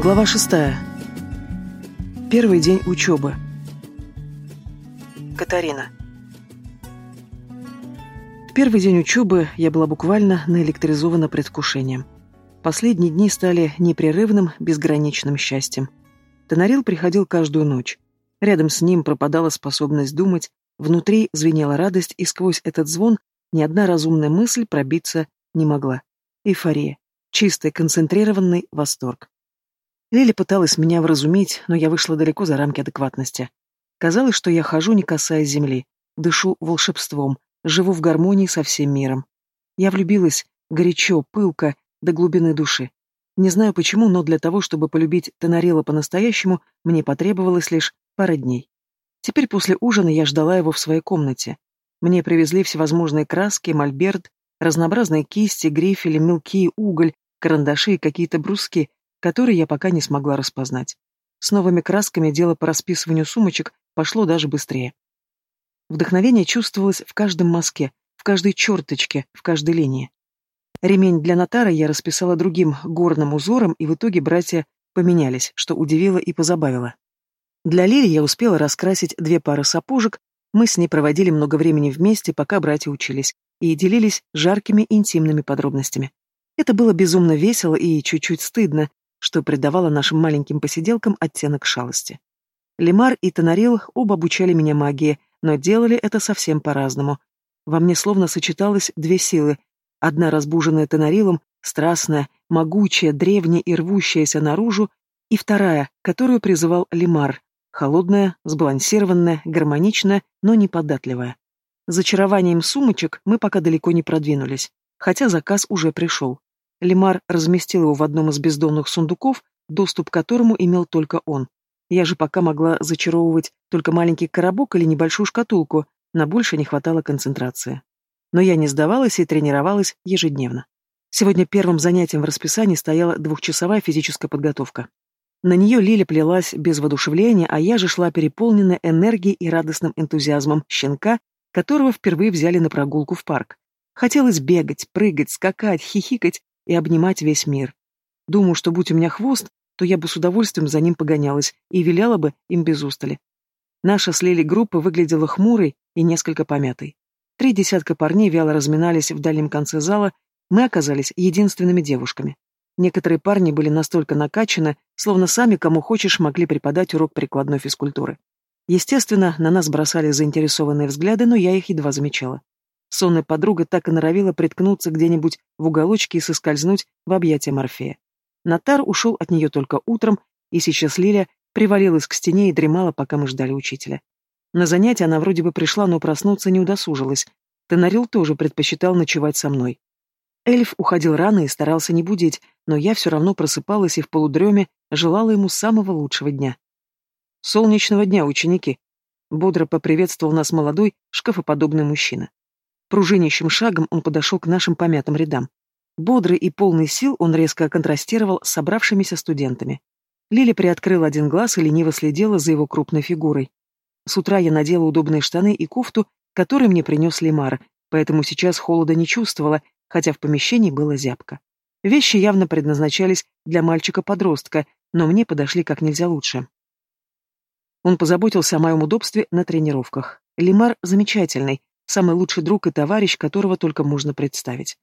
Глава шестая. Первый день учебы. Катарина. В первый день учебы я была буквально наэлектризована предвкушением. Последние дни стали непрерывным, безграничным счастьем. Тонарил приходил каждую ночь. Рядом с ним пропадала способность думать, внутри звенела радость, и сквозь этот звон ни одна разумная мысль пробиться не могла. Эйфория. Чистый, концентрированный восторг. Лили пыталась меня вразумить, но я вышла далеко за рамки адекватности. Казалось, что я хожу, не касаясь земли, дышу волшебством, живу в гармонии со всем миром. Я влюбилась горячо, пылко, до глубины души. Не знаю почему, но для того, чтобы полюбить Тонарила по-настоящему, мне потребовалось лишь пара дней. Теперь после ужина я ждала его в своей комнате. Мне привезли всевозможные краски, мольберт, разнообразные кисти, грифели, мелкие, уголь, карандаши и какие-то бруски, который я пока не смогла распознать. С новыми красками дело по расписыванию сумочек пошло даже быстрее. Вдохновение чувствовалось в каждом мазке, в каждой черточке, в каждой линии. Ремень для нотара я расписала другим горным узором, и в итоге братья поменялись, что удивило и позабавило. Для Лили я успела раскрасить две пары сапожек, мы с ней проводили много времени вместе, пока братья учились, и делились жаркими интимными подробностями. Это было безумно весело и чуть-чуть стыдно, что придавало нашим маленьким посиделкам оттенок шалости. Лемар и Тонарил оба обучали меня магии, но делали это совсем по-разному. Во мне словно сочеталось две силы. Одна разбуженная Тонарилом, страстная, могучая, древняя и рвущаяся наружу, и вторая, которую призывал Лемар, холодная, сбалансированная, гармоничная, но неподатливая. Зачарованием сумочек мы пока далеко не продвинулись, хотя заказ уже пришел. Лемар разместил его в одном из бездонных сундуков, доступ к которому имел только он. Я же пока могла зачаровывать только маленький коробок или небольшую шкатулку, на больше не хватало концентрации. Но я не сдавалась и тренировалась ежедневно. Сегодня первым занятием в расписании стояла двухчасовая физическая подготовка. На нее Лиля плелась без воодушевления, а я же шла переполненная энергией и радостным энтузиазмом щенка, которого впервые взяли на прогулку в парк. Хотелось бегать, прыгать, скакать, хихикать и обнимать весь мир. Думаю, что будь у меня хвост, то я бы с удовольствием за ним погонялась и виляла бы им без устали. Наша с Лили группа выглядела хмурой и несколько помятой. Три десятка парней вяло разминались в дальнем конце зала, мы оказались единственными девушками. Некоторые парни были настолько накачаны, словно сами, кому хочешь, могли преподать урок прикладной физкультуры. Естественно, на нас бросали заинтересованные взгляды, но я их едва замечала. Сонная подруга так и норовила приткнуться где-нибудь в уголочке и соскользнуть в объятия Морфея. Натар ушел от нее только утром, и сейчас Лиля привалилась к стене и дремала, пока мы ждали учителя. На занятие она вроде бы пришла, но проснуться не удосужилась. Тенарил тоже предпочитал ночевать со мной. Эльф уходил рано и старался не будить, но я все равно просыпалась и в полудреме желала ему самого лучшего дня. «Солнечного дня, ученики!» Бодро поприветствовал нас молодой, шкафоподобный мужчина. Пружинящим шагом он подошел к нашим помятым рядам. Бодрый и полный сил он резко контрастировал с собравшимися студентами. Лили приоткрыла один глаз и лениво следила за его крупной фигурой. С утра я надела удобные штаны и кофту, которые мне принес Лимар, поэтому сейчас холода не чувствовала, хотя в помещении было зябко. Вещи явно предназначались для мальчика-подростка, но мне подошли как нельзя лучше. Он позаботился о моем удобстве на тренировках. Лимар замечательный, самый лучший друг и товарищ, которого только можно представить.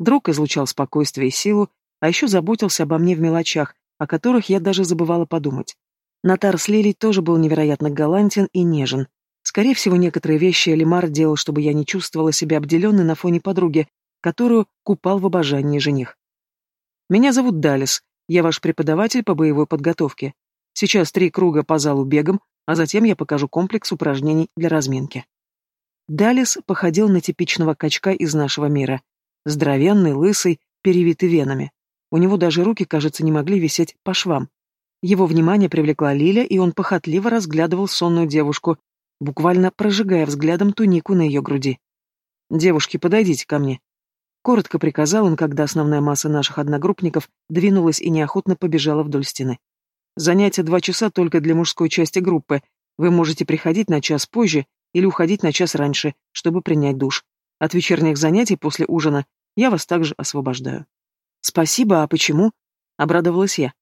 Друг излучал спокойствие и силу, а еще заботился обо мне в мелочах, о которых я даже забывала подумать. Натар с Лилей тоже был невероятно галантен и нежен. Скорее всего, некоторые вещи Лимар делал, чтобы я не чувствовала себя обделенной на фоне подруги, которую купал в обожании жених. «Меня зовут Далис, я ваш преподаватель по боевой подготовке. Сейчас три круга по залу бегом, а затем я покажу комплекс упражнений для разминки». Далис походил на типичного качка из нашего мира. Здоровенный, лысый, перевитый венами. У него даже руки, кажется, не могли висеть по швам. Его внимание привлекла Лиля, и он похотливо разглядывал сонную девушку, буквально прожигая взглядом тунику на ее груди. «Девушки, подойдите ко мне». Коротко приказал он, когда основная масса наших одногруппников двинулась и неохотно побежала вдоль стены. «Занятия два часа только для мужской части группы. Вы можете приходить на час позже или уходить на час раньше, чтобы принять душ. От вечерних занятий после ужина я вас также освобождаю. Спасибо, а почему? Обрадовалась я.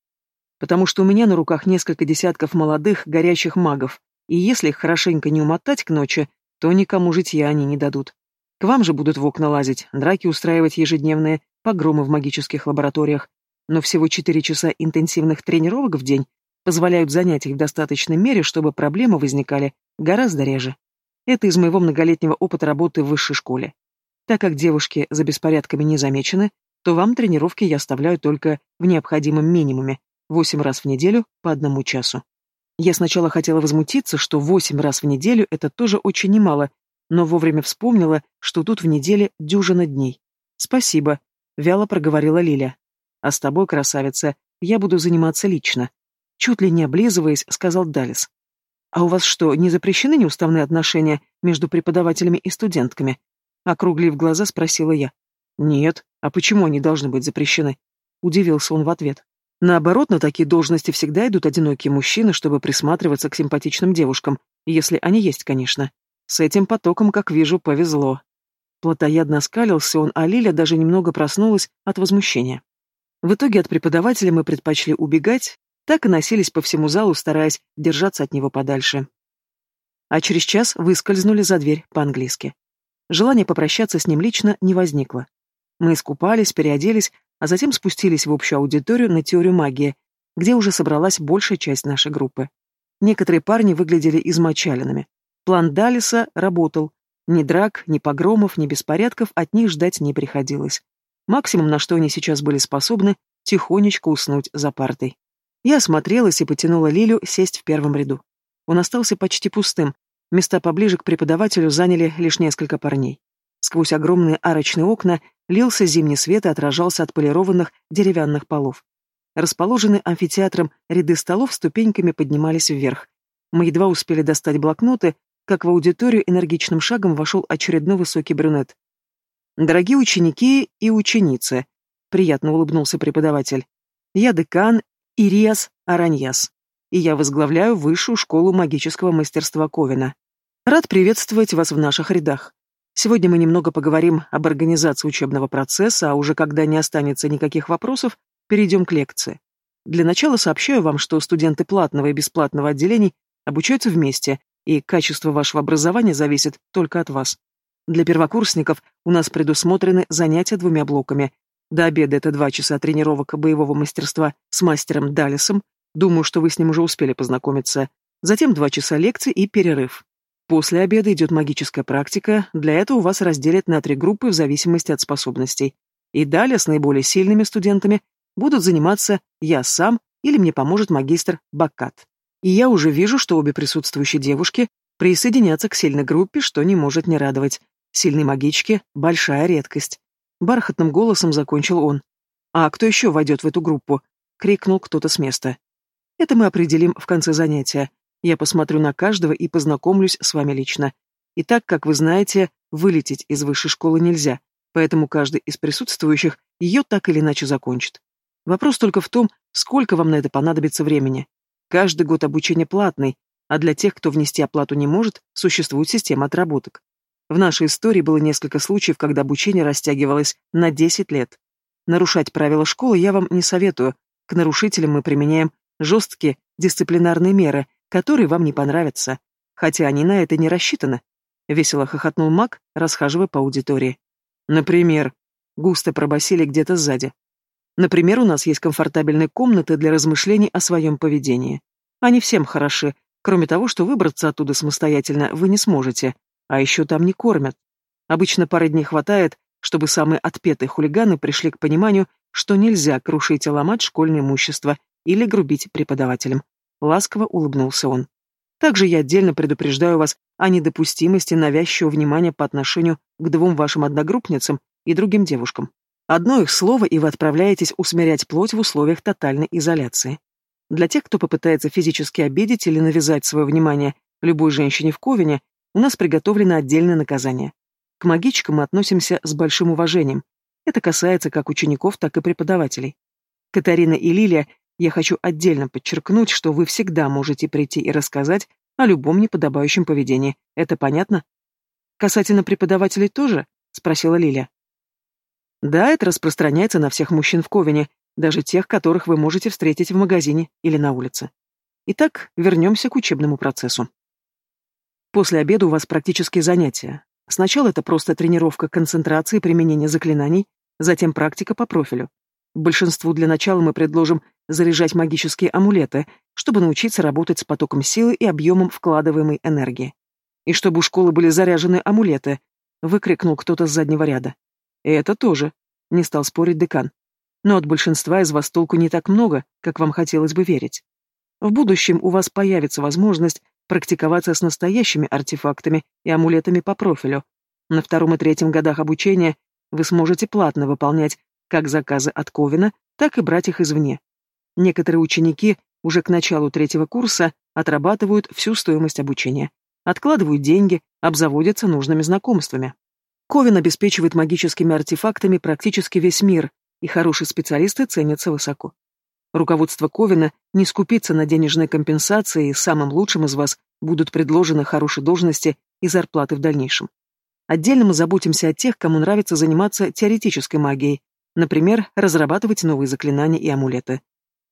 потому что у меня на руках несколько десятков молодых, горячих магов, и если их хорошенько не умотать к ночи, то никому житья они не дадут. К вам же будут в окна лазить, драки устраивать ежедневные, погромы в магических лабораториях. Но всего четыре часа интенсивных тренировок в день позволяют занять их в достаточной мере, чтобы проблемы возникали гораздо реже. Это из моего многолетнего опыта работы в высшей школе. Так как девушки за беспорядками не замечены, то вам тренировки я оставляю только в необходимом минимуме, восемь раз в неделю по одному часу. Я сначала хотела возмутиться, что восемь раз в неделю это тоже очень немало, но вовремя вспомнила, что тут в неделе дюжина дней. «Спасибо», — вяло проговорила Лиля. «А с тобой, красавица, я буду заниматься лично», — чуть ли не облизываясь, сказал Далис. «А у вас что, не запрещены неуставные отношения между преподавателями и студентками?» Округлив глаза, спросила я. «Нет, а почему они должны быть запрещены?» Удивился он в ответ. Наоборот, на такие должности всегда идут одинокие мужчины, чтобы присматриваться к симпатичным девушкам, если они есть, конечно. С этим потоком, как вижу, повезло. Платоядно оскалился он, а Лиля даже немного проснулась от возмущения. В итоге от преподавателя мы предпочли убегать, так и носились по всему залу, стараясь держаться от него подальше. А через час выскользнули за дверь по-английски. Желание попрощаться с ним лично не возникло. Мы искупались, переоделись, а затем спустились в общую аудиторию на теорию магии, где уже собралась большая часть нашей группы. Некоторые парни выглядели измочаленными. План Далиса работал. Ни драк, ни погромов, ни беспорядков от них ждать не приходилось. Максимум, на что они сейчас были способны, тихонечко уснуть за партой. Я осмотрелась и потянула Лилю сесть в первом ряду. Он остался почти пустым, Места поближе к преподавателю заняли лишь несколько парней. Сквозь огромные арочные окна лился зимний свет и отражался от полированных деревянных полов. Расположенные амфитеатром ряды столов ступеньками поднимались вверх. Мы едва успели достать блокноты, как в аудиторию энергичным шагом вошел очередной высокий брюнет. «Дорогие ученики и ученицы», — приятно улыбнулся преподаватель, — «я декан Ириас Араньяс, и я возглавляю Высшую школу магического мастерства Ковина. Рад приветствовать вас в наших рядах. Сегодня мы немного поговорим об организации учебного процесса, а уже когда не останется никаких вопросов, перейдем к лекции. Для начала сообщаю вам, что студенты платного и бесплатного отделений обучаются вместе, и качество вашего образования зависит только от вас. Для первокурсников у нас предусмотрены занятия двумя блоками. До обеда это два часа тренировок боевого мастерства с мастером Далисом. Думаю, что вы с ним уже успели познакомиться. Затем два часа лекций и перерыв. После обеда идет магическая практика, для этого вас разделят на три группы в зависимости от способностей. И далее с наиболее сильными студентами будут заниматься я сам или мне поможет магистр Баккат. И я уже вижу, что обе присутствующие девушки присоединятся к сильной группе, что не может не радовать. Сильные магички — большая редкость. Бархатным голосом закончил он. «А кто еще войдет в эту группу?» — крикнул кто-то с места. «Это мы определим в конце занятия. Я посмотрю на каждого и познакомлюсь с вами лично. И так, как вы знаете, вылететь из высшей школы нельзя, поэтому каждый из присутствующих ее так или иначе закончит. Вопрос только в том, сколько вам на это понадобится времени. Каждый год обучение платный, а для тех, кто внести оплату не может, существует система отработок. В нашей истории было несколько случаев, когда обучение растягивалось на 10 лет. Нарушать правила школы я вам не советую. К нарушителям мы применяем жесткие дисциплинарные меры, которые вам не понравятся, хотя они на это не рассчитаны. Весело хохотнул маг, расхаживая по аудитории. Например, густо пробасили где-то сзади. Например, у нас есть комфортабельные комнаты для размышлений о своем поведении. Они всем хороши, кроме того, что выбраться оттуда самостоятельно вы не сможете, а еще там не кормят. Обычно пары дней хватает, чтобы самые отпетые хулиганы пришли к пониманию, что нельзя крушить и ломать школьное имущество или грубить преподавателям. Ласково улыбнулся он. Также я отдельно предупреждаю вас о недопустимости навязчивого внимания по отношению к двум вашим одногруппницам и другим девушкам. Одно их слово, и вы отправляетесь усмирять плоть в условиях тотальной изоляции. Для тех, кто попытается физически обидеть или навязать свое внимание любой женщине в Ковине, у нас приготовлено отдельное наказание. К магичкам мы относимся с большим уважением. Это касается как учеников, так и преподавателей. Катарина и Лилия я хочу отдельно подчеркнуть, что вы всегда можете прийти и рассказать о любом неподобающем поведении. Это понятно? Касательно преподавателей тоже? Спросила Лиля. Да, это распространяется на всех мужчин в Ковине, даже тех, которых вы можете встретить в магазине или на улице. Итак, вернемся к учебному процессу. После обеда у вас практические занятия. Сначала это просто тренировка концентрации и применения заклинаний, затем практика по профилю. Большинству для начала мы предложим заряжать магические амулеты, чтобы научиться работать с потоком силы и объемом вкладываемой энергии. И чтобы у школы были заряжены амулеты, выкрикнул кто-то с заднего ряда. И это тоже, не стал спорить декан. Но от большинства из вас толку не так много, как вам хотелось бы верить. В будущем у вас появится возможность практиковаться с настоящими артефактами и амулетами по профилю. На втором и третьем годах обучения вы сможете платно выполнять как заказы от Ковина, так и брать их извне. Некоторые ученики уже к началу третьего курса отрабатывают всю стоимость обучения, откладывают деньги, обзаводятся нужными знакомствами. Ковин обеспечивает магическими артефактами практически весь мир, и хорошие специалисты ценятся высоко. Руководство Ковина не скупится на денежные компенсации, и самым лучшим из вас будут предложены хорошие должности и зарплаты в дальнейшем. Отдельно мы заботимся о тех, кому нравится заниматься теоретической магией, например, разрабатывать новые заклинания и амулеты.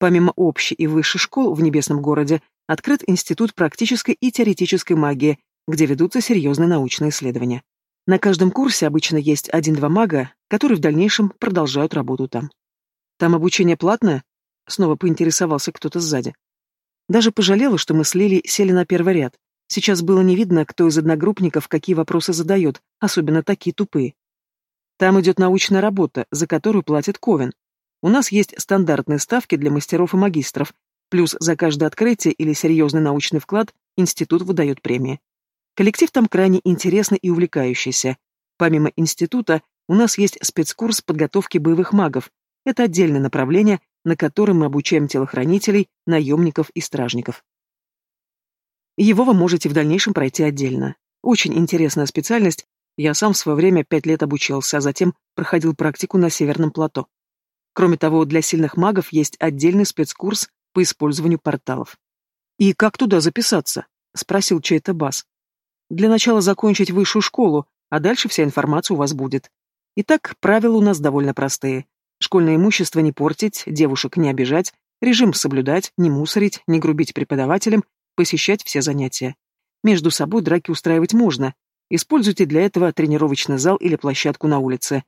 Помимо общей и высшей школ в Небесном городе открыт Институт практической и теоретической магии, где ведутся серьезные научные исследования. На каждом курсе обычно есть один-два мага, которые в дальнейшем продолжают работу там. Там обучение платное? Снова поинтересовался кто-то сзади. Даже пожалела, что мы с Лили сели на первый ряд. Сейчас было не видно, кто из одногруппников какие вопросы задает, особенно такие тупые. Там идет научная работа, за которую платит Ковен. У нас есть стандартные ставки для мастеров и магистров, плюс за каждое открытие или серьезный научный вклад институт выдает премии. Коллектив там крайне интересный и увлекающийся. Помимо института, у нас есть спецкурс подготовки боевых магов. Это отдельное направление, на котором мы обучаем телохранителей, наемников и стражников. Его вы можете в дальнейшем пройти отдельно. Очень интересная специальность. Я сам в свое время пять лет обучался, а затем проходил практику на Северном плато. Кроме того, для сильных магов есть отдельный спецкурс по использованию порталов. «И как туда записаться?» — спросил чей-то бас. Для начала закончить высшую школу, а дальше вся информация у вас будет. Итак, правила у нас довольно простые. Школьное имущество не портить, девушек не обижать, режим соблюдать, не мусорить, не грубить преподавателям, посещать все занятия. Между собой драки устраивать можно. Используйте для этого тренировочный зал или площадку на улице.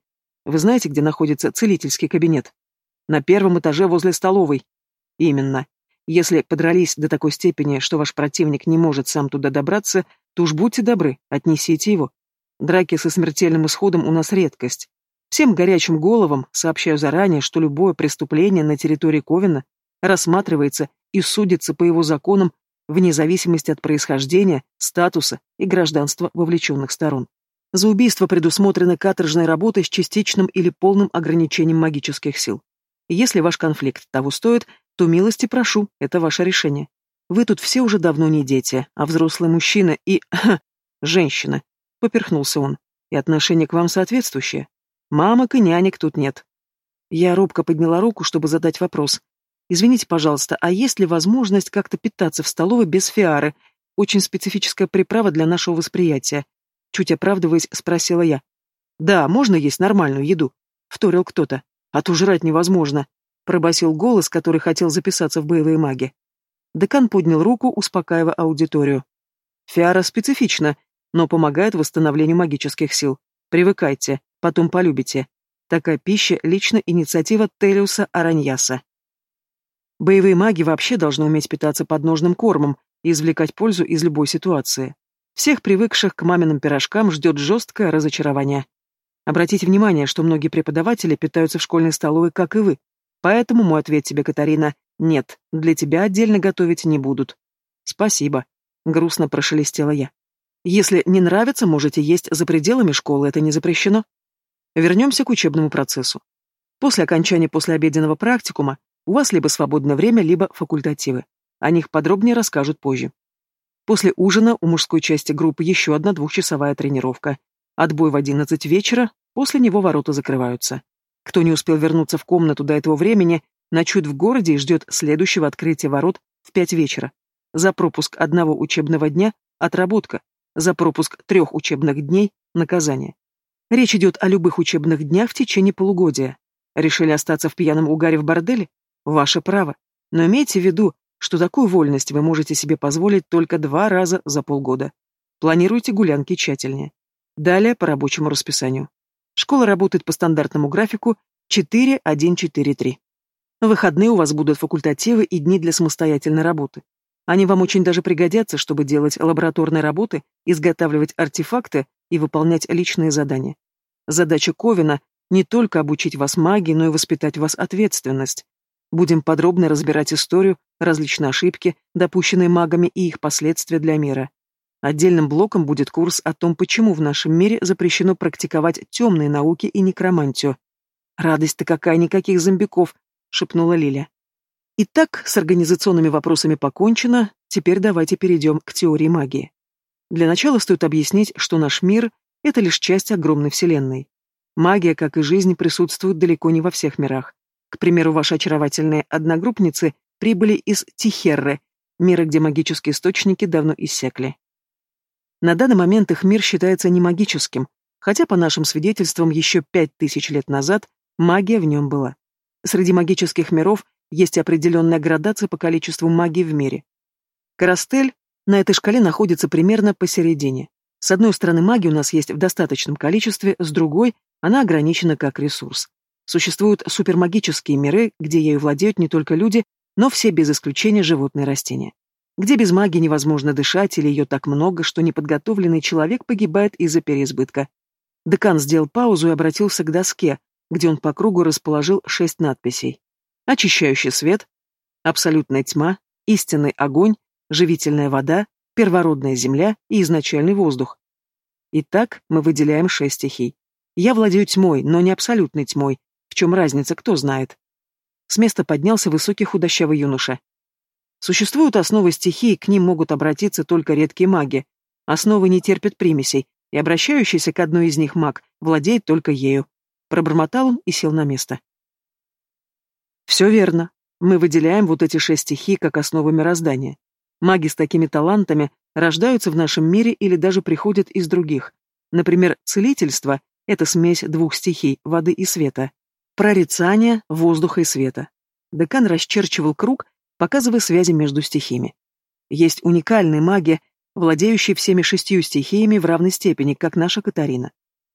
Вы знаете, где находится целительский кабинет? На первом этаже возле столовой. Именно. Если подрались до такой степени, что ваш противник не может сам туда добраться, то уж будьте добры, отнесите его. Драки со смертельным исходом у нас редкость. Всем горячим головам сообщаю заранее, что любое преступление на территории Ковина рассматривается и судится по его законам вне зависимости от происхождения, статуса и гражданства вовлеченных сторон. За убийство предусмотрена каторжная работа с частичным или полным ограничением магических сил. Если ваш конфликт того стоит, то милости прошу, это ваше решение. Вы тут все уже давно не дети, а взрослый мужчина и... женщина. Поперхнулся он. И отношение к вам соответствующее. Мамок и нянек тут нет. Я робко подняла руку, чтобы задать вопрос. Извините, пожалуйста, а есть ли возможность как-то питаться в столовой без фиары? Очень специфическая приправа для нашего восприятия. Чуть оправдываясь, спросила я. Да, можно есть нормальную еду. Вторил кто-то. А то жрать невозможно. Пробасил голос, который хотел записаться в боевые маги. Декан поднял руку, успокаивая аудиторию. Фиара специфична, но помогает восстановлению магических сил. Привыкайте, потом полюбите. Такая пища — лично инициатива Телиуса Араньяса. Боевые маги вообще должны уметь питаться подножным кормом и извлекать пользу из любой ситуации. Всех привыкших к маминым пирожкам ждет жесткое разочарование. Обратите внимание, что многие преподаватели питаются в школьной столовой, как и вы. Поэтому мой ответ тебе, Катарина, нет, для тебя отдельно готовить не будут. Спасибо, грустно прошелестела я. Если не нравится, можете есть за пределами школы, это не запрещено. Вернемся к учебному процессу. После окончания послеобеденного практикума у вас либо свободное время, либо факультативы. О них подробнее расскажут позже. После ужина у мужской части группы еще одна двухчасовая тренировка. Отбой в одиннадцать вечера, после него ворота закрываются. Кто не успел вернуться в комнату до этого времени, ночует в городе и ждет следующего открытия ворот в пять вечера. За пропуск одного учебного дня – отработка, за пропуск трех учебных дней – наказание. Речь идет о любых учебных днях в течение полугодия. Решили остаться в пьяном угаре в борделе? Ваше право. Но имейте в виду, что такую вольность вы можете себе позволить только два раза за полгода. Планируйте гулянки тщательнее. Далее по рабочему расписанию. Школа работает по стандартному графику 4-1-4-3. В выходные у вас будут факультативы и дни для самостоятельной работы. Они вам очень даже пригодятся, чтобы делать лабораторные работы, изготавливать артефакты и выполнять личные задания. Задача Ковина — не только обучить вас магии, но и воспитать в вас ответственность. Будем подробно разбирать историю, различные ошибки, допущенные магами и их последствия для мира. Отдельным блоком будет курс о том, почему в нашем мире запрещено практиковать темные науки и некромантию. «Радость-то какая, никаких зомбиков!» — шепнула Лиля. Итак, с организационными вопросами покончено, теперь давайте перейдем к теории магии. Для начала стоит объяснить, что наш мир — это лишь часть огромной вселенной. Магия, как и жизнь, присутствует далеко не во всех мирах. К примеру, ваши очаровательные одногруппницы прибыли из Тихерры, мира, где магические источники давно иссякли. На данный момент их мир считается не магическим, хотя, по нашим свидетельствам, еще пять тысяч лет назад магия в нем была. Среди магических миров есть определенная градация по количеству магии в мире. Карастель на этой шкале находится примерно посередине. С одной стороны, магия у нас есть в достаточном количестве, с другой, она ограничена как ресурс. Существуют супермагические миры, где ею владеют не только люди, но все без исключения животные и растения. Где без магии невозможно дышать или ее так много, что неподготовленный человек погибает из-за переизбытка. Декан сделал паузу и обратился к доске, где он по кругу расположил шесть надписей очищающий свет, абсолютная тьма, истинный огонь, живительная вода, первородная земля и изначальный воздух. Итак, мы выделяем шесть стихий. Я владею тьмой, но не абсолютной тьмой. В чем разница, кто знает? С места поднялся высокий худощавый юноша. Существуют основы стихий, к ним могут обратиться только редкие маги. Основы не терпят примесей, и обращающийся к одной из них маг владеет только ею. Пробормотал он и сел на место. Все верно. Мы выделяем вот эти шесть стихий как основу мироздания. Маги с такими талантами рождаются в нашем мире или даже приходят из других. Например, целительство — это смесь двух стихий — воды и света. Прорицание — воздуха и света. Декан расчерчивал круг, показывая связи между стихиями. Есть уникальные маги, владеющие всеми шестью стихиями в равной степени, как наша Катарина.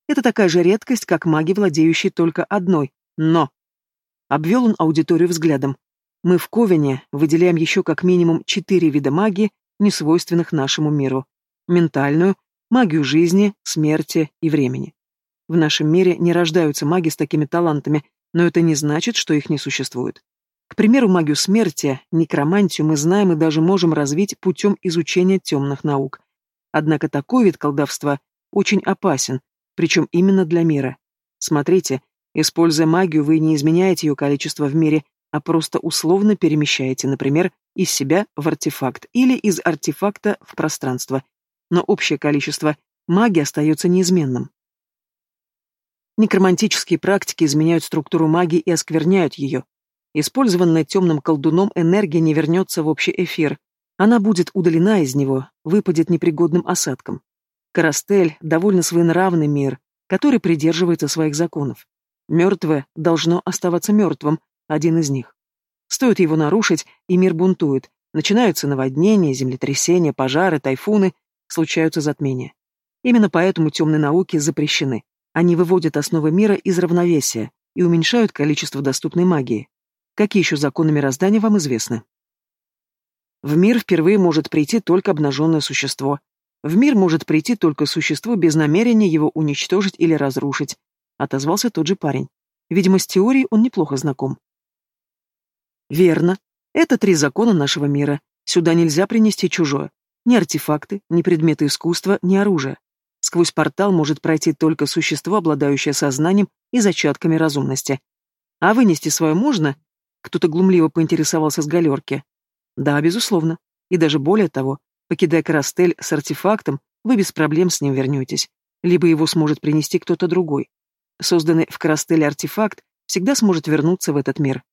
Это такая же редкость, как маги, владеющие только одной. Но Обвел он аудиторию взглядом. Мы в Ковине выделяем еще как минимум четыре вида магии, несвойственных нашему миру. Ментальную, магию жизни, смерти и времени. В нашем мире не рождаются маги с такими талантами, но это не значит, что их не существует. К примеру, магию смерти, некромантию мы знаем и даже можем развить путем изучения темных наук. Однако такой вид колдовства очень опасен, причем именно для мира. Смотрите, Используя магию, вы не изменяете ее количество в мире, а просто условно перемещаете, например, из себя в артефакт или из артефакта в пространство. Но общее количество магии остается неизменным. Некромантические практики изменяют структуру магии и оскверняют ее. Использованная темным колдуном энергия не вернется в общий эфир. Она будет удалена из него, выпадет непригодным осадком. Карастель — довольно своенравный мир, который придерживается своих законов. Мертвое должно оставаться мертвым, один из них. Стоит его нарушить, и мир бунтует. Начинаются наводнения, землетрясения, пожары, тайфуны, случаются затмения. Именно поэтому темные науки запрещены. Они выводят основы мира из равновесия и уменьшают количество доступной магии. Какие еще законы мироздания вам известны? В мир впервые может прийти только обнаженное существо. В мир может прийти только существо без намерения его уничтожить или разрушить, отозвался тот же парень. Видимо, с теорией он неплохо знаком. Верно. Это три закона нашего мира. Сюда нельзя принести чужое. Ни артефакты, ни предметы искусства, ни оружие. Сквозь портал может пройти только существо, обладающее сознанием и зачатками разумности. А вынести свое можно? Кто-то глумливо поинтересовался с галерки. Да, безусловно. И даже более того, покидая Карастель с артефактом, вы без проблем с ним вернетесь. Либо его сможет принести кто-то другой. Созданный в Карастеле артефакт всегда сможет вернуться в этот мир.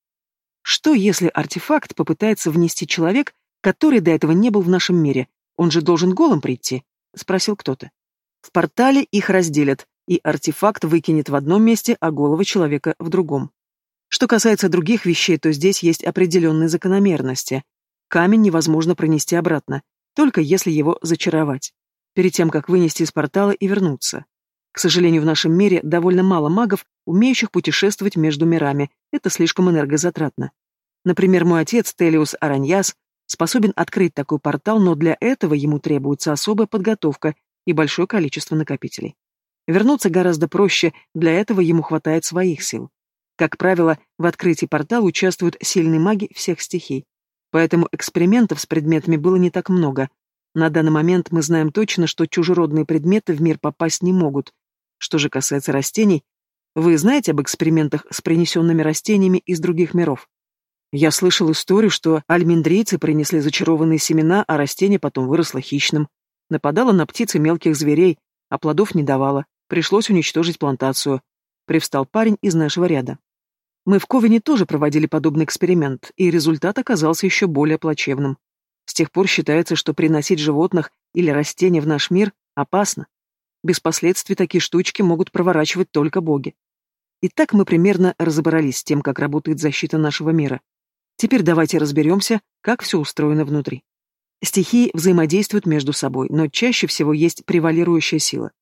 Что, если артефакт попытается внести человек, который до этого не был в нашем мире? Он же должен голым прийти? Спросил кто-то. В портале их разделят, и артефакт выкинет в одном месте, а головы человека в другом. Что касается других вещей, то здесь есть определенные закономерности. Камень невозможно пронести обратно, только если его зачаровать, перед тем, как вынести из портала и вернуться. К сожалению, в нашем мире довольно мало магов, умеющих путешествовать между мирами, это слишком энергозатратно. Например, мой отец, Телиус Араньяс, способен открыть такой портал, но для этого ему требуется особая подготовка и большое количество накопителей. Вернуться гораздо проще, для этого ему хватает своих сил. Как правило, в открытии портала участвуют сильные маги всех стихий. Поэтому экспериментов с предметами было не так много. На данный момент мы знаем точно, что чужеродные предметы в мир попасть не могут. Что же касается растений, вы знаете об экспериментах с принесенными растениями из других миров? Я слышал историю, что альминдрийцы принесли зачарованные семена, а растение потом выросло хищным. Нападало на птиц и мелких зверей, а плодов не давало. Пришлось уничтожить плантацию. Привстал парень из нашего ряда. Мы в Ковине тоже проводили подобный эксперимент, и результат оказался еще более плачевным. С тех пор считается, что приносить животных или растения в наш мир опасно. Без последствий такие штучки могут проворачивать только боги. Итак, мы примерно разобрались с тем, как работает защита нашего мира. Теперь давайте разберемся, как все устроено внутри. Стихии взаимодействуют между собой, но чаще всего есть превалирующая сила.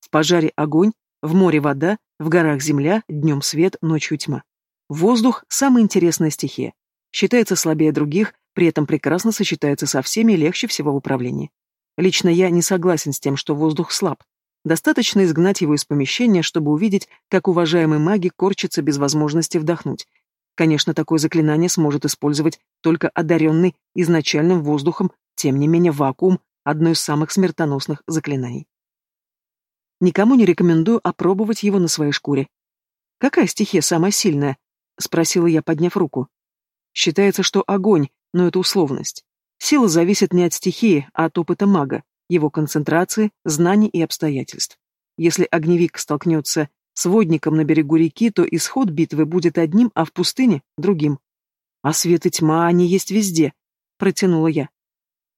В пожаре огонь, в море вода, в горах земля, днем свет, ночью тьма. Воздух – самая интересная стихия. Считается слабее других, при этом прекрасно сочетается со всеми и легче всего в управлении. Лично я не согласен с тем, что воздух слаб. Достаточно изгнать его из помещения, чтобы увидеть, как уважаемый маги корчится без возможности вдохнуть. Конечно, такое заклинание сможет использовать только одаренный изначальным воздухом, тем не менее вакуум – одно из самых смертоносных заклинаний. Никому не рекомендую опробовать его на своей шкуре. Какая стихия самая сильная? — спросила я, подняв руку. «Считается, что огонь, но это условность. Сила зависит не от стихии, а от опыта мага, его концентрации, знаний и обстоятельств. Если огневик столкнется с водником на берегу реки, то исход битвы будет одним, а в пустыне — другим. А свет и тьма, они есть везде», — протянула я.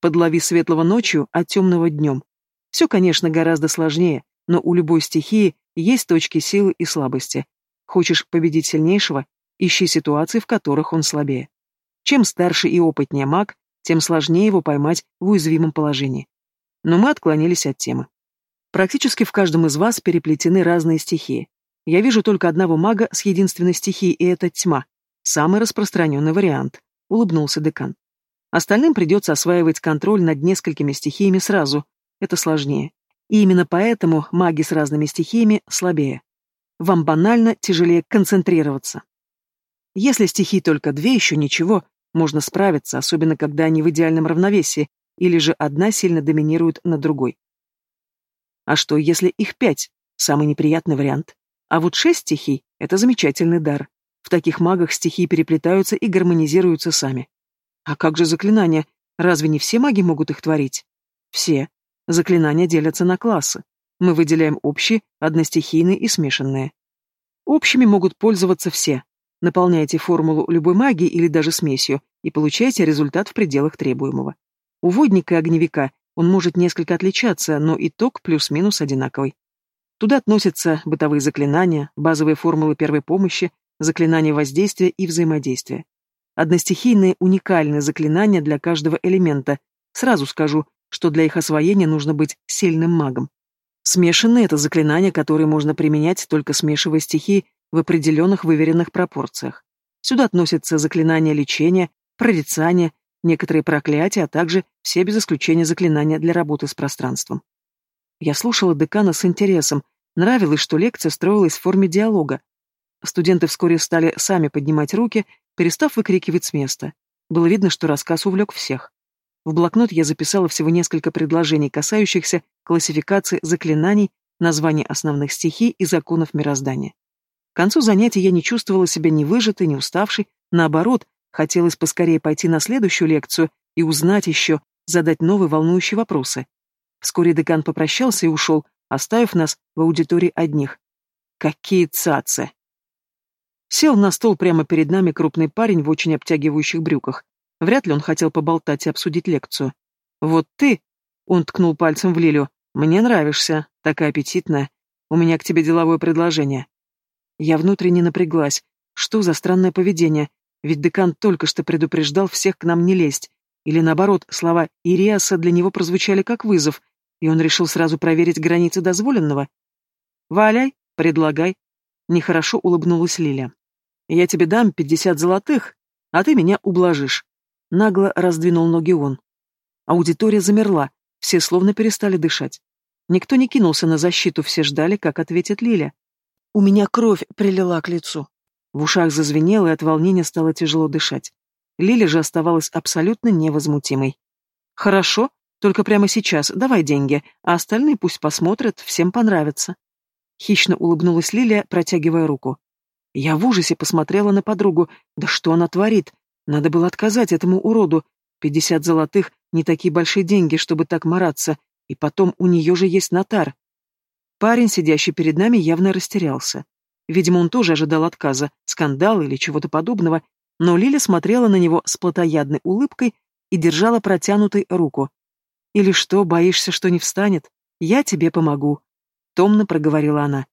«Подлови светлого ночью, а темного днем. Все, конечно, гораздо сложнее, но у любой стихии есть точки силы и слабости. Хочешь победить сильнейшего, Ищи ситуации, в которых он слабее. Чем старше и опытнее маг, тем сложнее его поймать в уязвимом положении. Но мы отклонились от темы. Практически в каждом из вас переплетены разные стихии. Я вижу только одного мага с единственной стихией, и это тьма. Самый распространенный вариант, — улыбнулся декан. Остальным придется осваивать контроль над несколькими стихиями сразу. Это сложнее. И именно поэтому маги с разными стихиями слабее. Вам банально тяжелее концентрироваться. Если стихий только две, еще ничего, можно справиться, особенно когда они в идеальном равновесии, или же одна сильно доминирует над другой. А что, если их пять? Самый неприятный вариант. А вот шесть стихий — это замечательный дар. В таких магах стихии переплетаются и гармонизируются сами. А как же заклинания? Разве не все маги могут их творить? Все. Заклинания делятся на классы. Мы выделяем общие, одностихийные и смешанные. Общими могут пользоваться все, Наполняйте формулу любой магии или даже смесью и получаете результат в пределах требуемого. У водника и огневика он может несколько отличаться, но итог плюс-минус одинаковый. Туда относятся бытовые заклинания, базовые формулы первой помощи, заклинания воздействия и взаимодействия. Одностихийные уникальные заклинания для каждого элемента. Сразу скажу, что для их освоения нужно быть сильным магом. Смешанные — это заклинания, которые можно применять, только смешивая стихии в определенных выверенных пропорциях. Сюда относятся заклинания лечения, прорицания, некоторые проклятия, а также все без исключения заклинания для работы с пространством. Я слушала декана с интересом, нравилось, что лекция строилась в форме диалога. Студенты вскоре стали сами поднимать руки, перестав выкрикивать с места. Было видно, что рассказ увлек всех. В блокнот я записала всего несколько предложений, касающихся классификации заклинаний, названий основных стихий и законов мироздания. К концу занятия я не чувствовала себя ни выжатой, ни уставшей, наоборот, хотелось поскорее пойти на следующую лекцию и узнать еще, задать новые волнующие вопросы. Вскоре декан попрощался и ушел, оставив нас в аудитории одних. Какие цацы! Сел на стол прямо перед нами крупный парень в очень обтягивающих брюках. Вряд ли он хотел поболтать и обсудить лекцию. «Вот ты!» — он ткнул пальцем в Лилю. «Мне нравишься, такая аппетитная. У меня к тебе деловое предложение». Я внутренне напряглась. Что за странное поведение? Ведь декан только что предупреждал всех к нам не лезть. Или наоборот, слова Ириаса для него прозвучали как вызов, и он решил сразу проверить границы дозволенного? «Валяй, предлагай», — нехорошо улыбнулась Лиля. «Я тебе дам пятьдесят золотых, а ты меня ублажишь». Нагло раздвинул ноги он. Аудитория замерла, все словно перестали дышать. Никто не кинулся на защиту, все ждали, как ответит Лиля. У меня кровь прилила к лицу. В ушах зазвенело, и от волнения стало тяжело дышать. Лиля же оставалась абсолютно невозмутимой. «Хорошо, только прямо сейчас, давай деньги, а остальные пусть посмотрят, всем понравится». Хищно улыбнулась Лилия, протягивая руку. Я в ужасе посмотрела на подругу. Да что она творит? Надо было отказать этому уроду. Пятьдесят золотых — не такие большие деньги, чтобы так мараться. И потом у нее же есть нотар. Парень, сидящий перед нами, явно растерялся. Видимо, он тоже ожидал отказа, скандала или чего-то подобного, но Лиля смотрела на него с плотоядной улыбкой и держала протянутой руку. «Или что, боишься, что не встанет? Я тебе помогу», — томно проговорила она.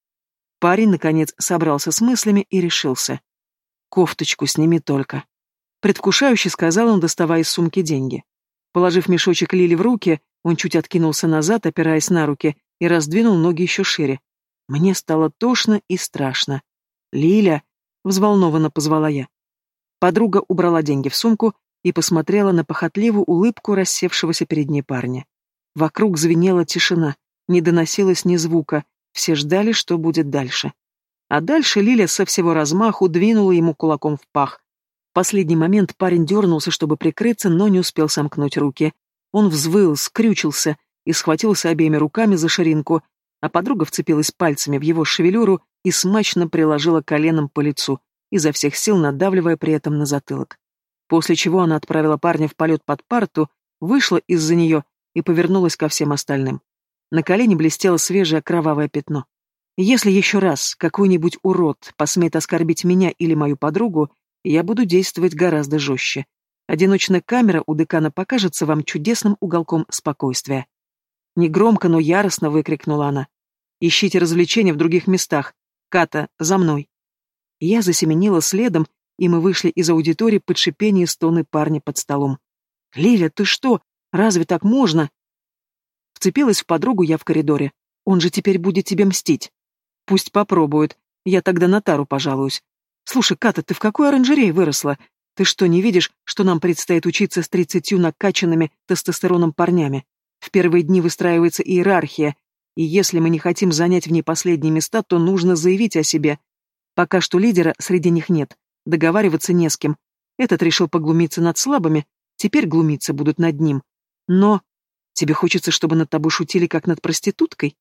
Парень, наконец, собрался с мыслями и решился. «Кофточку сними только», — предвкушающе сказал он, доставая из сумки деньги. Положив мешочек Лили в руки, он чуть откинулся назад, опираясь на руки, и раздвинул ноги еще шире. Мне стало тошно и страшно. «Лиля!» — взволнованно позвала я. Подруга убрала деньги в сумку и посмотрела на похотливую улыбку рассевшегося перед ней парня. Вокруг звенела тишина, не доносилось ни звука, все ждали, что будет дальше. А дальше Лиля со всего размаху двинула ему кулаком в пах. В последний момент парень дернулся, чтобы прикрыться, но не успел сомкнуть руки. Он взвыл, скрючился и схватился обеими руками за ширинку, а подруга вцепилась пальцами в его шевелюру и смачно приложила коленом по лицу, изо всех сил надавливая при этом на затылок. После чего она отправила парня в полет под парту, вышла из-за нее и повернулась ко всем остальным. На колене блестело свежее кровавое пятно. Если еще раз какой-нибудь урод посмеет оскорбить меня или мою подругу, я буду действовать гораздо жестче. Одиночная камера у декана покажется вам чудесным уголком спокойствия. Негромко, но яростно выкрикнула она. «Ищите развлечения в других местах. Ката, за мной!» Я засеменила следом, и мы вышли из аудитории под шипение стоны парня под столом. «Лиля, ты что? Разве так можно?» Вцепилась в подругу я в коридоре. «Он же теперь будет тебе мстить». «Пусть попробует. Я тогда на тару пожалуюсь. Слушай, Ката, ты в какой оранжерее выросла? Ты что, не видишь, что нам предстоит учиться с тридцатью накачанными тестостероном парнями? В первые дни выстраивается иерархия, и если мы не хотим занять в ней последние места, то нужно заявить о себе, Пока что лидера среди них нет, договариваться не с кем. Этот решил поглумиться над слабыми, теперь глумиться будут над ним. Но тебе хочется, чтобы над тобой шутили, как над проституткой?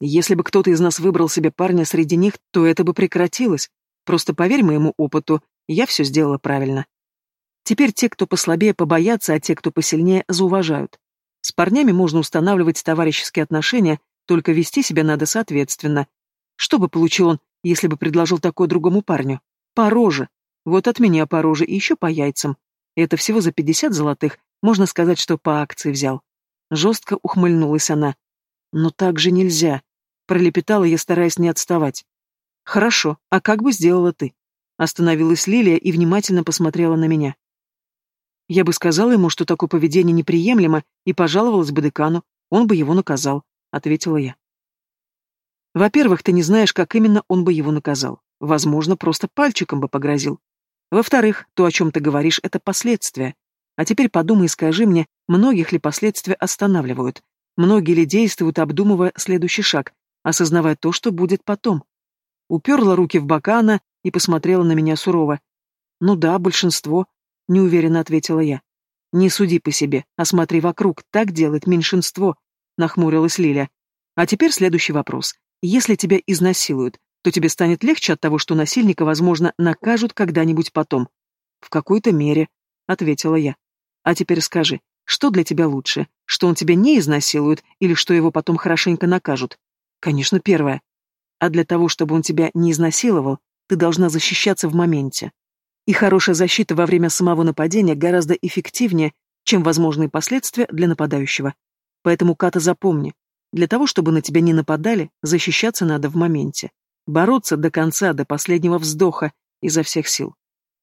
Если бы кто-то из нас выбрал себе парня среди них, то это бы прекратилось. Просто поверь моему опыту, я все сделала правильно. Теперь те, кто послабее, побоятся, а те, кто посильнее, зауважают. С парнями можно устанавливать товарищеские отношения, только вести себя надо соответственно. Что бы получил он, если бы предложил такое другому парню. По роже. Вот от меня по роже и еще по яйцам. Это всего за пятьдесят золотых, можно сказать, что по акции взял. Жестко ухмыльнулась она. Но так же нельзя. Пролепетала я, стараясь не отставать. Хорошо, а как бы сделала ты? Остановилась Лилия и внимательно посмотрела на меня. Я бы сказала ему, что такое поведение неприемлемо, и пожаловалась бы декану, он бы его наказал, ответила я. Во-первых, ты не знаешь, как именно он бы его наказал. Возможно, просто пальчиком бы погрозил. Во-вторых, то, о чем ты говоришь, это последствия. А теперь подумай и скажи мне, многих ли последствия останавливают? Многие ли действуют, обдумывая следующий шаг, осознавая то, что будет потом? Уперла руки в бока она и посмотрела на меня сурово. «Ну да, большинство», — неуверенно ответила я. «Не суди по себе, а смотри вокруг, так делает меньшинство», — нахмурилась Лиля. «А теперь следующий вопрос. Если тебя изнасилуют, то тебе станет легче от того, что насильника, возможно, накажут когда-нибудь потом. В какой-то мере, ответила я. А теперь скажи, что для тебя лучше, что он тебя не изнасилует или что его потом хорошенько накажут? Конечно, первое. А для того, чтобы он тебя не изнасиловал, ты должна защищаться в моменте. И хорошая защита во время самого нападения гораздо эффективнее, чем возможные последствия для нападающего. Поэтому, Ката, запомни, для того, чтобы на тебя не нападали, защищаться надо в моменте. Бороться до конца, до последнего вздоха, изо всех сил.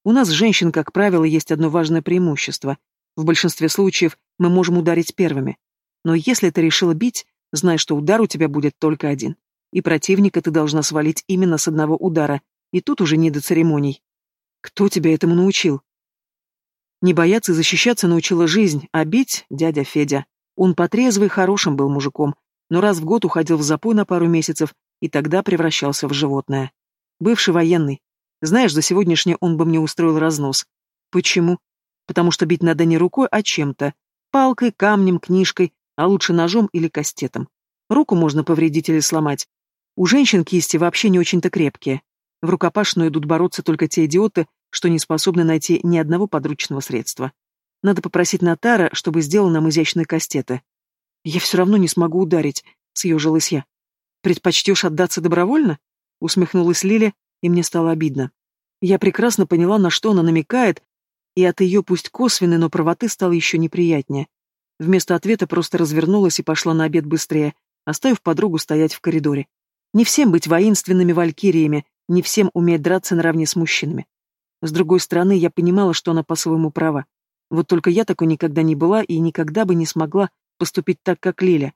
У нас, женщин, как правило, есть одно важное преимущество. В большинстве случаев мы можем ударить первыми. Но если ты решила бить, знай, что удар у тебя будет только один. И противника ты должна свалить именно с одного удара. И тут уже не до церемоний. Кто тебя этому научил? Не бояться и защищаться научила жизнь, а бить — дядя Федя. Он потрезвый, хорошим был мужиком, но раз в год уходил в запой на пару месяцев и тогда превращался в животное. Бывший военный. Знаешь, за сегодняшнее он бы мне устроил разнос. Почему? Потому что бить надо не рукой, а чем-то. Палкой, камнем, книжкой, а лучше ножом или кастетом. Руку можно повредить или сломать. У женщин кисти вообще не очень-то крепкие. В рукопашную идут бороться только те идиоты, что не способны найти ни одного подручного средства. Надо попросить Натара, чтобы сделал нам изящные кастеты. Я все равно не смогу ударить, съежилась я. Предпочтешь отдаться добровольно? Усмехнулась Лиля, и мне стало обидно. Я прекрасно поняла, на что она намекает, и от ее пусть косвенной, но правоты стало еще неприятнее. Вместо ответа просто развернулась и пошла на обед быстрее, оставив подругу стоять в коридоре. Не всем быть воинственными валькириями, не всем уметь драться наравне с мужчинами. С другой стороны, я понимала, что она по-своему права. Вот только я такой никогда не была и никогда бы не смогла поступить так, как Лиля.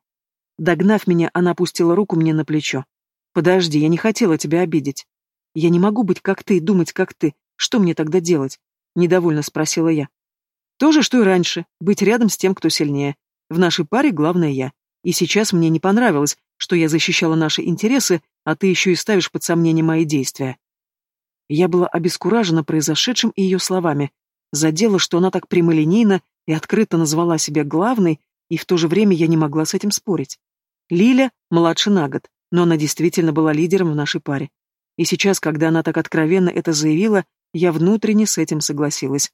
Догнав меня, она опустила руку мне на плечо. «Подожди, я не хотела тебя обидеть. Я не могу быть как ты думать как ты. Что мне тогда делать?» Недовольно спросила я. То же, что и раньше, быть рядом с тем, кто сильнее. В нашей паре главное я. И сейчас мне не понравилось, что я защищала наши интересы, а ты еще и ставишь под сомнение мои действия. Я была обескуражена произошедшим и ее словами. Задела, что она так прямолинейно и открыто назвала себя главной, и в то же время я не могла с этим спорить. Лиля младше на год, но она действительно была лидером в нашей паре. И сейчас, когда она так откровенно это заявила, я внутренне с этим согласилась.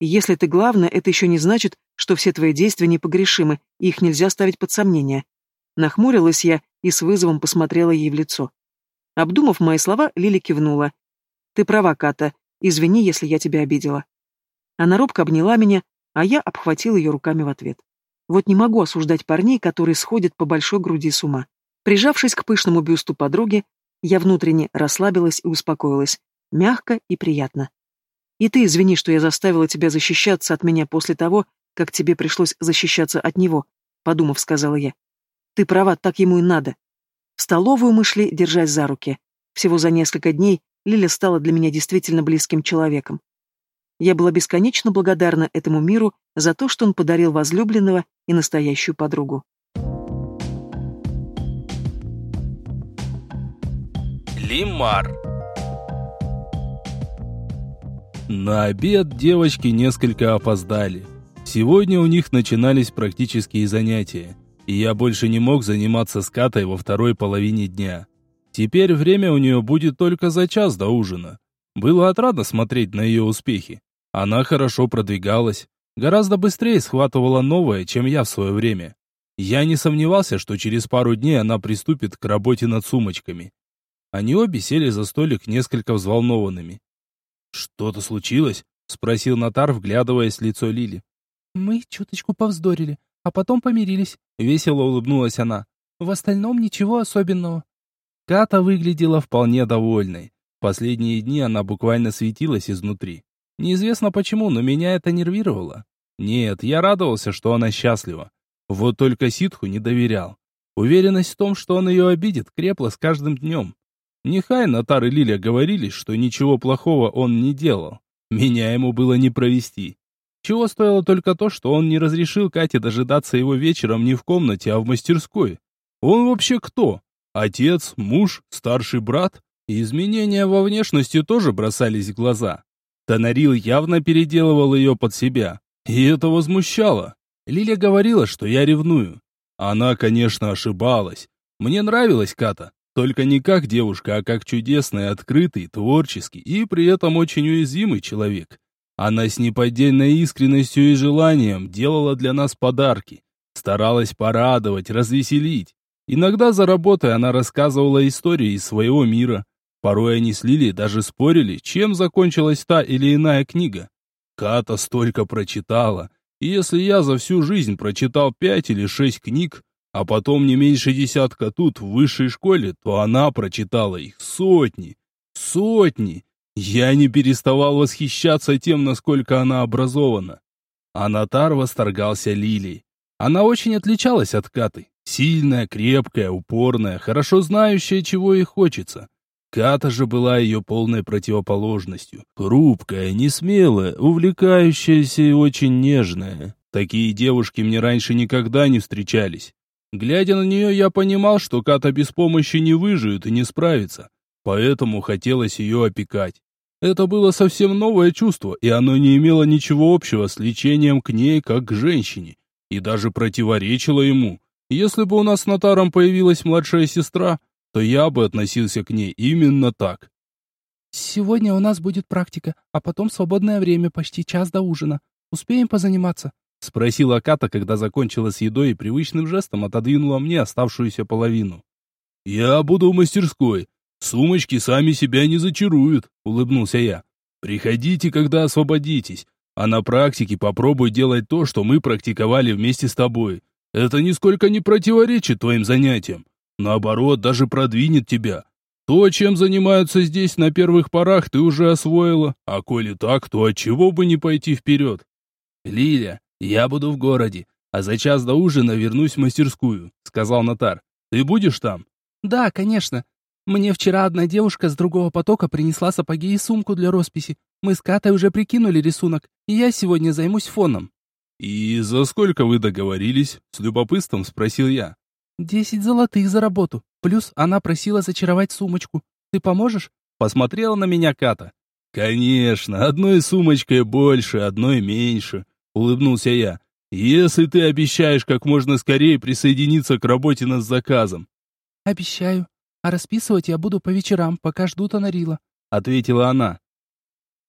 Если ты главное, это еще не значит, что все твои действия непогрешимы, и их нельзя ставить под сомнение. Нахмурилась я и с вызовом посмотрела ей в лицо. Обдумав мои слова, Лили кивнула. «Ты права, Ката. Извини, если я тебя обидела». Она робко обняла меня, а я обхватил ее руками в ответ. Вот не могу осуждать парней, которые сходят по большой груди с ума. Прижавшись к пышному бюсту подруги, я внутренне расслабилась и успокоилась. Мягко и приятно. И ты извини, что я заставила тебя защищаться от меня после того, как тебе пришлось защищаться от него, подумав, сказала я. Ты права, так ему и надо. В столовую мы шли, держась за руки. Всего за несколько дней Лиля стала для меня действительно близким человеком. Я была бесконечно благодарна этому миру за то, что он подарил возлюбленного и настоящую подругу. Лимар На обед девочки несколько опоздали. Сегодня у них начинались практические занятия, и я больше не мог заниматься с Катой во второй половине дня. Теперь время у нее будет только за час до ужина. Было отрадно смотреть на ее успехи. Она хорошо продвигалась, гораздо быстрее схватывала новое, чем я в свое время. Я не сомневался, что через пару дней она приступит к работе над сумочками. Они обе сели за столик несколько взволнованными. «Что-то случилось?» — спросил Натар, вглядываясь в лицо Лили. «Мы чуточку повздорили, а потом помирились», — весело улыбнулась она. «В остальном ничего особенного». Ката выглядела вполне довольной. Последние дни она буквально светилась изнутри. Неизвестно почему, но меня это нервировало. Нет, я радовался, что она счастлива. Вот только ситху не доверял. Уверенность в том, что он ее обидит, крепла с каждым днем. Нехай Натар и Лиля говорили, что ничего плохого он не делал. Меня ему было не провести. Чего стоило только то, что он не разрешил Кате дожидаться его вечером не в комнате, а в мастерской. Он вообще кто? Отец, муж, старший брат? И изменения во внешности тоже бросались в глаза. Тонарил явно переделывал ее под себя. И это возмущало. Лиля говорила, что я ревную. Она, конечно, ошибалась. Мне нравилась Ката, только не как девушка, а как чудесный, открытый, творческий и при этом очень уязвимый человек. Она с неподдельной искренностью и желанием делала для нас подарки, старалась порадовать, развеселить. Иногда за работой она рассказывала истории из своего мира. Порой они с Лили даже спорили, чем закончилась та или иная книга. Ката столько прочитала, и если я за всю жизнь прочитал пять или шесть книг, а потом не меньше десятка тут, в высшей школе, то она прочитала их сотни, сотни. Я не переставал восхищаться тем, насколько она образована. Анатар восторгался Лилией. Она очень отличалась от Каты. Сильная, крепкая, упорная, хорошо знающая, чего ей хочется. Ката же была ее полной противоположностью. Хрупкая, несмелая, увлекающаяся и очень нежная. Такие девушки мне раньше никогда не встречались. Глядя на нее, я понимал, что Ката без помощи не выживет и не справится, поэтому хотелось ее опекать. Это было совсем новое чувство, и оно не имело ничего общего с лечением к ней, как к женщине, и даже противоречило ему. Если бы у нас с Натаром появилась младшая сестра, то я бы относился к ней именно так. «Сегодня у нас будет практика, а потом свободное время, почти час до ужина. Успеем позаниматься?» Спросила Ката, когда закончила с едой и привычным жестом отодвинула мне оставшуюся половину. «Я буду в мастерской. Сумочки сами себя не зачаруют», — улыбнулся я. «Приходите, когда освободитесь, а на практике попробуй делать то, что мы практиковали вместе с тобой. Это нисколько не противоречит твоим занятиям. Наоборот, даже продвинет тебя. То, чем занимаются здесь на первых порах, ты уже освоила, а коли так, то отчего бы не пойти вперед?» «Лиля, «Я буду в городе, а за час до ужина вернусь в мастерскую», — сказал Натар. «Ты будешь там?» «Да, конечно. Мне вчера одна девушка с другого потока принесла сапоги и сумку для росписи. Мы с Катой уже прикинули рисунок, и я сегодня займусь фоном». «И за сколько вы договорились?» — с любопытством спросил я. «Десять золотых за работу. Плюс она просила зачаровать сумочку. Ты поможешь?» Посмотрела на меня Ката. «Конечно, одной сумочкой больше, одной меньше улыбнулся я. Если ты обещаешь как можно скорее присоединиться к работе над заказом. Обещаю. А расписывать я буду по вечерам, пока ждут Анарила, ответила она.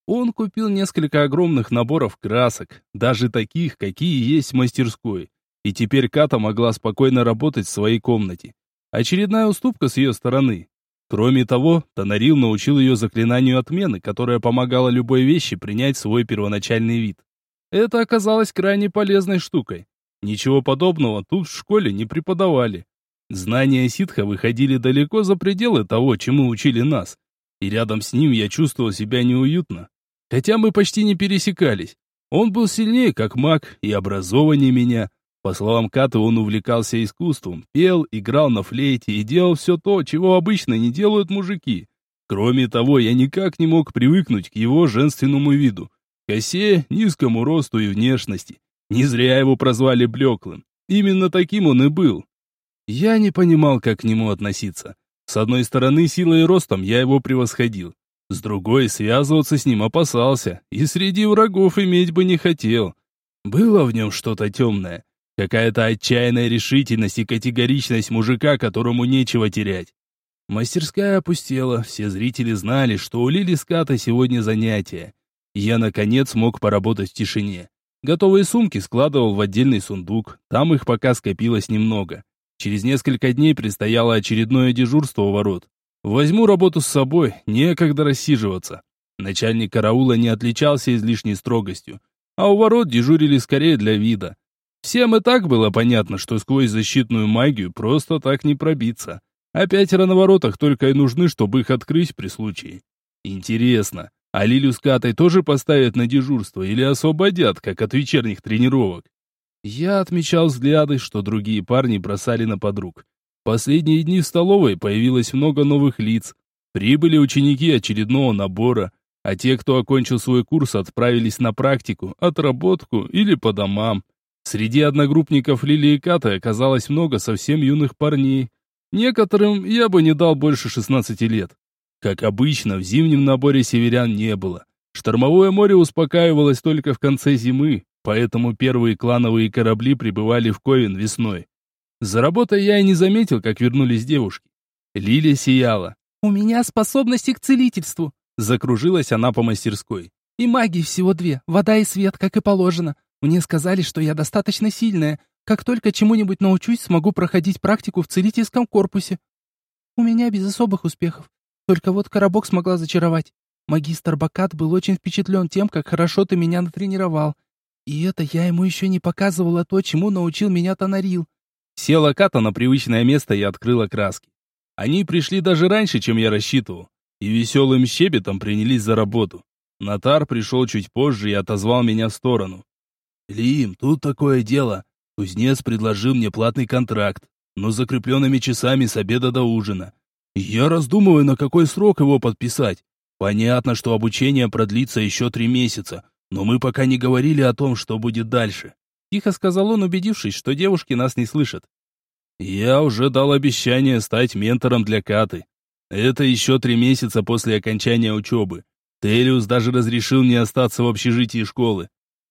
Он купил несколько огромных наборов красок, даже таких, какие есть в мастерской. И теперь Ката могла спокойно работать в своей комнате. Очередная уступка с ее стороны. Кроме того, Тонарил научил ее заклинанию отмены, которое помогало любой вещи принять свой первоначальный вид. Это оказалось крайне полезной штукой. Ничего подобного тут в школе не преподавали. Знания ситха выходили далеко за пределы того, чему учили нас. И рядом с ним я чувствовал себя неуютно. Хотя мы почти не пересекались. Он был сильнее, как маг, и образованнее меня. По словам Каты, он увлекался искусством, пел, играл на флейте и делал все то, чего обычно не делают мужики. Кроме того, я никак не мог привыкнуть к его женственному виду. Косе, низкому росту и внешности. Не зря его прозвали блеклым. Именно таким он и был. Я не понимал, как к нему относиться. С одной стороны, силой и ростом я его превосходил. С другой, связываться с ним опасался, и среди врагов иметь бы не хотел. Было в нем что-то темное. Какая-то отчаянная решительность и категоричность мужика, которому нечего терять. Мастерская опустела, все зрители знали, что у Лили Ската сегодня занятие. Я, наконец, мог поработать в тишине. Готовые сумки складывал в отдельный сундук, там их пока скопилось немного. Через несколько дней предстояло очередное дежурство у ворот. Возьму работу с собой, некогда рассиживаться. Начальник караула не отличался излишней строгостью, а у ворот дежурили скорее для вида. Всем и так было понятно, что сквозь защитную магию просто так не пробиться. А пятеро на воротах только и нужны, чтобы их открыть при случае. Интересно, а Лилю с Катой тоже поставят на дежурство или освободят, как от вечерних тренировок? Я отмечал взгляды, что другие парни бросали на подруг. Последние дни в столовой появилось много новых лиц. Прибыли ученики очередного набора, а те, кто окончил свой курс, отправились на практику, отработку или по домам. Среди одногруппников Лили и Каты оказалось много совсем юных парней. Некоторым я бы не дал больше 16 лет. Как обычно, в зимнем наборе северян не было. Штормовое море успокаивалось только в конце зимы, поэтому первые клановые корабли прибывали в Ковен весной. За работой я и не заметил, как вернулись девушки. Лилия сияла. «У меня способности к целительству», — закружилась она по мастерской. «И магии всего две, вода и свет, как и положено. Мне сказали, что я достаточно сильная. Как только чему-нибудь научусь, смогу проходить практику в целительском корпусе. У меня без особых успехов. Только вот коробок смогла зачаровать. Магистр Бакат был очень впечатлен тем, как хорошо ты меня натренировал. И это я ему еще не показывала то, чему научил меня Тонарил. Села Ката на привычное место и открыла краски. Они пришли даже раньше, чем я рассчитывал. и веселым щебетом принялись за работу. Нотар пришел чуть позже и отозвал меня в сторону. «Лим, тут такое дело. Кузнец предложил мне платный контракт, но закрепленными часами с обеда до ужина. Я раздумываю, на какой срок его подписать. Понятно, что обучение продлится еще три месяца, но мы пока не говорили о том, что будет дальше. Тихо сказал он, убедившись, что девушки нас не слышат. Я уже дал обещание стать ментором для Каты. Это еще три месяца после окончания учебы. Телиус даже разрешил мне остаться в общежитии школы.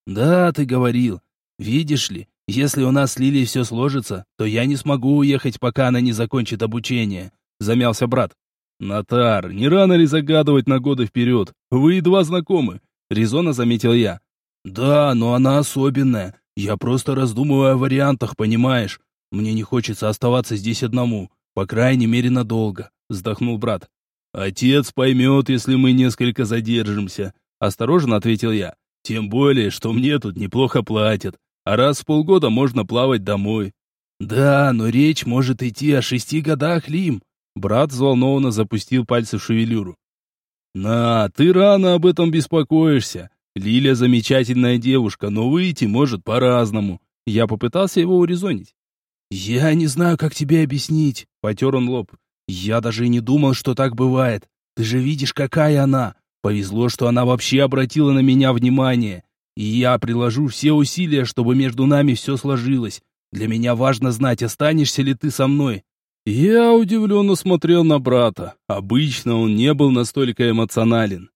Да, ты говорил. Видишь ли, если у нас с Лилией все сложится, то я не смогу уехать, пока она не закончит обучение. Замялся брат. «Натар, не рано ли загадывать на годы вперед? Вы едва знакомы», — резонно заметил я. «Да, но она особенная. Я просто раздумываю о вариантах, понимаешь? Мне не хочется оставаться здесь одному, по крайней мере надолго», — вздохнул брат. «Отец поймет, если мы несколько задержимся», — осторожно ответил я. «Тем более, что мне тут неплохо платят, а раз в полгода можно плавать домой». «Да, но речь может идти о шести годах, Лим», Брат взволнованно запустил пальцы в шевелюру. «На, ты рано об этом беспокоишься. Лиля замечательная девушка, но выйти может по-разному». Я попытался его урезонить. «Я не знаю, как тебе объяснить», — потер он лоб. «Я даже и не думал, что так бывает. Ты же видишь, какая она. Повезло, что она вообще обратила на меня внимание. И я приложу все усилия, чтобы между нами все сложилось. Для меня важно знать, останешься ли ты со мной. Я удивленно смотрел на брата. Обычно он не был настолько эмоционален.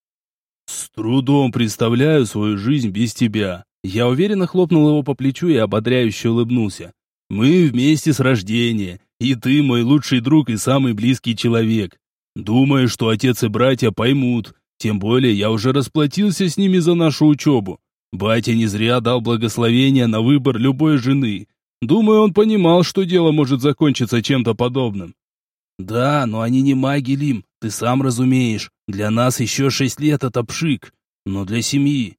«С трудом представляю свою жизнь без тебя». Я уверенно хлопнул его по плечу и ободряюще улыбнулся. «Мы вместе с рождения, и ты мой лучший друг и самый близкий человек. Думаю, что отец и братья поймут, тем более я уже расплатился с ними за нашу учебу. Батя не зря дал благословение на выбор любой жены, Думаю, он понимал, что дело может закончиться чем-то подобным. Да, но они не маги, Лим, ты сам разумеешь. Для нас еще шесть лет это пшик, но для семьи.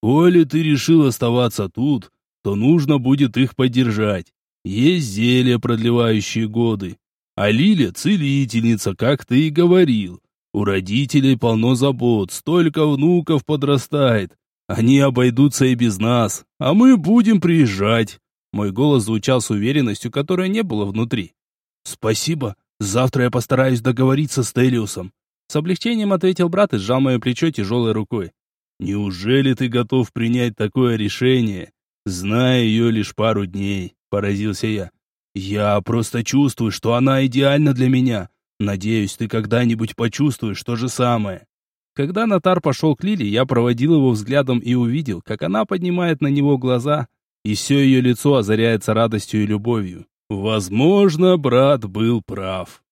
Коли ты решил оставаться тут, то нужно будет их поддержать. Есть зелья, продлевающие годы. А Лиля целительница, как ты и говорил. У родителей полно забот, столько внуков подрастает. Они обойдутся и без нас, а мы будем приезжать. Мой голос звучал с уверенностью, которой не было внутри. «Спасибо. Завтра я постараюсь договориться с Телиусом». С облегчением ответил брат и сжал мое плечо тяжелой рукой. «Неужели ты готов принять такое решение, зная ее лишь пару дней?» – поразился я. «Я просто чувствую, что она идеальна для меня. Надеюсь, ты когда-нибудь почувствуешь то же самое». Когда Натар пошел к Лиле, я проводил его взглядом и увидел, как она поднимает на него глаза, и все ее лицо озаряется радостью и любовью. Возможно, брат был прав.